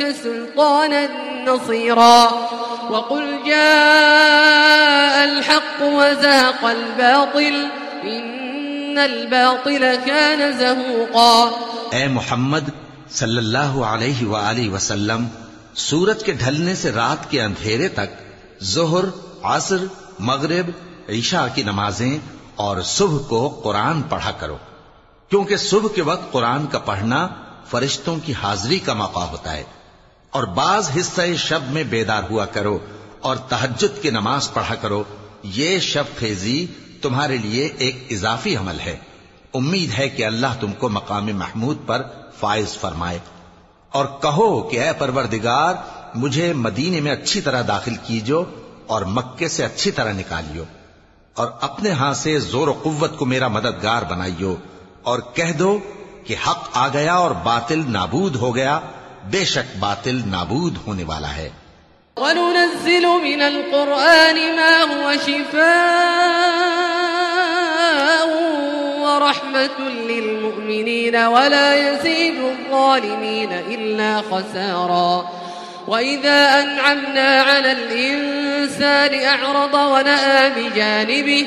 لدنك سلطانا نصيرا. وقل جاء الحق وزهق الباطل، إن الباطل كان زهوقا. اے محمد صلی اللہ علیہ وآلہ وسلم سورج کے ڈھلنے سے رات کے اندھیرے تک ظہر، عصر، مغرب، عشاء کی نمازیں اور صبح کو قرآن پڑھا کرو۔ کیونکہ صبح کے وقت قرآن کا پڑھنا فرشتوں کی حاضری کا موقع ہوتا ہے۔ اور بعض حصہ شب میں بیدار ہوا کرو اور تحجد کی نماز پڑھا کرو، یہ شب خیزی تمہارے لیے ایک اضافی عمل ہے۔ امید ہے کہ اللہ تم کو مقام محمود پر فائز فرمائے۔ اور کہو کہ اے پروردگار، مجھے مدینے میں اچھی طرح داخل کیجو اور مکے سے اچھی طرح نکالیو۔ اور اپنے ہاں سے زور و قوت کو میرا مددگار بنائیو۔ اور کہہ دو کہ حق آ گیا اور باطل نابود ہو گیا۔ بے شک باطل نابود ہونے والا ہے۔ وَنُنَزِّلُ مِنَ الْقُرْآنِ مَا هُوَ شِفَاءٌ ورحمة للمؤمنين ولا يزيد الظالمين إلا خسارا۔ وإذا أنعمنا على الإنسان أعرض ونأى بجانبه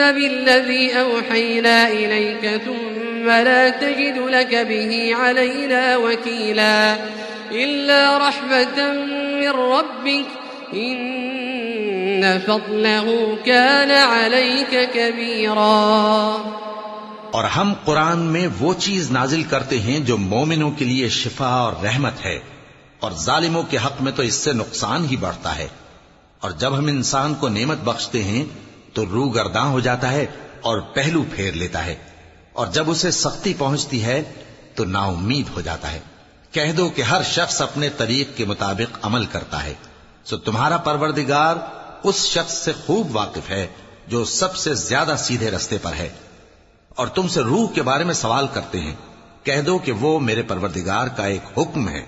بالذي أوحينا إليك ثم لا تجد لك به علينا وكيلا إلا رحمة من ربك إن فضله كان عليك كبيرا. اور ہم قرآن میں وہ چیز نازل کرتے ہیں جو مومنوں کے لیے شفا اور رحمت ہے، اور ظالموں کے حق میں تو اس سے نقصان ہی بڑھتا ہے۔ اور جب ہم انسان کو نعمت بخشتے ہیں تو روح گرداں ہو جاتا ہے اور پہلو پھیر لیتا ہے اور جب اسے سختی پہنچتی ہے تو نا امید ہو جاتا ہے۔ کہہ دو کہ ہر شخص اپنے طریق کے مطابق عمل کرتا ہے۔ سو تمہارا پروردگار اس شخص سے خوب واقف ہے جو سب سے زیادہ سیدھے رستے پر ہے۔ اور تم سے روح کے بارے میں سوال کرتے ہیں۔ کہہ دو کہ وہ میرے پروردگار کا ایک حکم ہے۔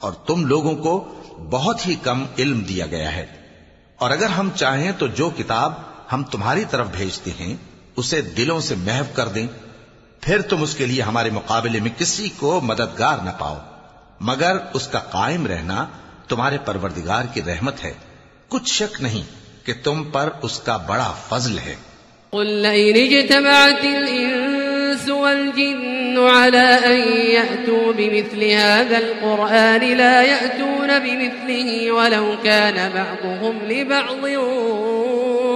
اور تم لوگوں کو بہت ہی کم علم دیا گیا ہے۔ اور اگر ہم چاہیں تو جو کتاب ہم تمہاری طرف بھیجتے ہیں، اسے دلوں سے محو کر دیں۔ پھر تم اس کے لیے ہمارے مقابلے میں کسی کو مددگار نہ پاؤ۔ مگر اس کا قائم رہنا تمہارے پروردگار کی رحمت ہے۔ کچھ شک نہیں کہ تم پر اس کا بڑا فضل ہے۔ قل لئن اجتمعت الإنس والجن على أن يأتوا بمثل هذا القرآن لا يأتون بمثله ولو كان بعضهم لبعض.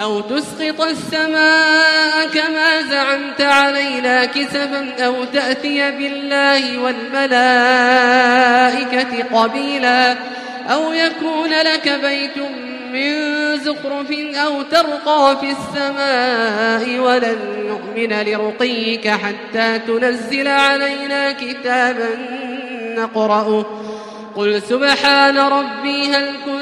أو تسقط السماء كما زعمت علينا كسفا أو تأتي بالله والملائكة قبيلا أو يكون لك بيت من زخرف أو ترقى في السماء ولن نؤمن لرقيك حتى تنزل علينا كتابا نقرأه. قل سبحان ربي هل كنت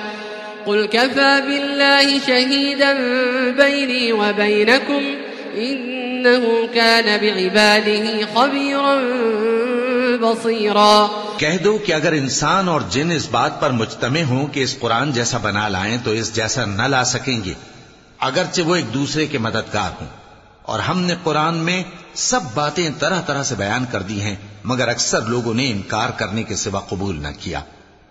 قل كفى بالله شهيدا بيني وبينكم إنه كان بعباده خبيرا بصيرا. کہہ دو کہ اگر انسان اور جن اس بات پر مجتمع ہوں کہ اس قرآن جیسا بنا لائیں تو اس جیسا نہ لا سکیں گے، اگرچہ وہ ایک دوسرے کے مددگار ہوں۔ اور ہم نے قرآن میں سب باتیں طرح طرح سے بیان کر دی ہیں، مگر اکثر لوگوں نے انکار کرنے کے سوا قبول نہ کیا۔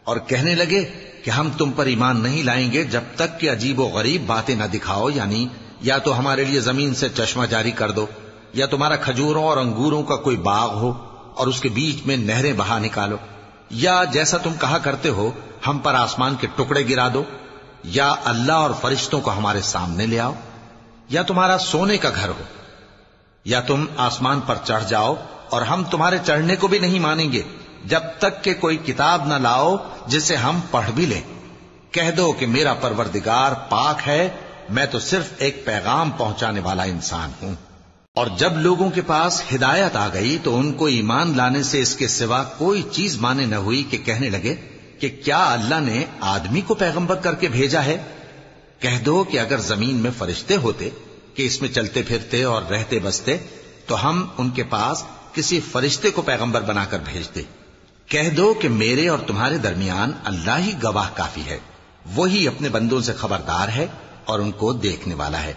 اور کہنے لگے کہ ہم تم پر ایمان نہیں لائیں گے جب تک کہ عجیب و غریب باتیں نہ دکھاؤ یعنی یا تو ہمارے لیے زمین سے چشمہ جاری کر دو، یا تمہارا کھجوروں اور انگوروں کا کوئی باغ ہو اور اس کے بیچ میں نہریں بہا نکالو، یا جیسا تم کہا کرتے ہو، ہم پر آسمان کے ٹکڑے گرا دو، یا اللہ اور فرشتوں کو ہمارے سامنے لے آؤ، یا تمہارا سونے کا گھر ہو، یا تم آسمان پر چڑھ جاؤ اور ہم تمہارے چڑھنے کو بھی نہیں مانیں گے۔ جب تک کہ کوئی کتاب نہ لاؤ جسے ہم پڑھ بھی لیں۔ کہہ دو کہ میرا پروردگار پاک ہے، میں تو صرف ایک پیغام پہنچانے والا انسان ہوں۔ اور جب لوگوں کے پاس ہدایت آ گئی تو ان کو ایمان لانے سے اس کے سوا کوئی چیز مانے نہ ہوئی کہ کہنے لگے کہ کیا اللہ نے آدمی کو پیغمبر کر کے بھیجا ہے۔ کہہ دو کہ اگر زمین میں فرشتے ہوتے کہ اس میں چلتے پھرتے اور رہتے بستے تو ہم ان کے پاس کسی فرشتے کو پیغمبر بنا کر بھیجتے۔ کہہ دو کہ میرے اور تمہارے درمیان اللہ ہی گواہ کافی ہے، وہی اپنے بندوں سے خبردار ہے اور ان کو دیکھنے والا ہے۔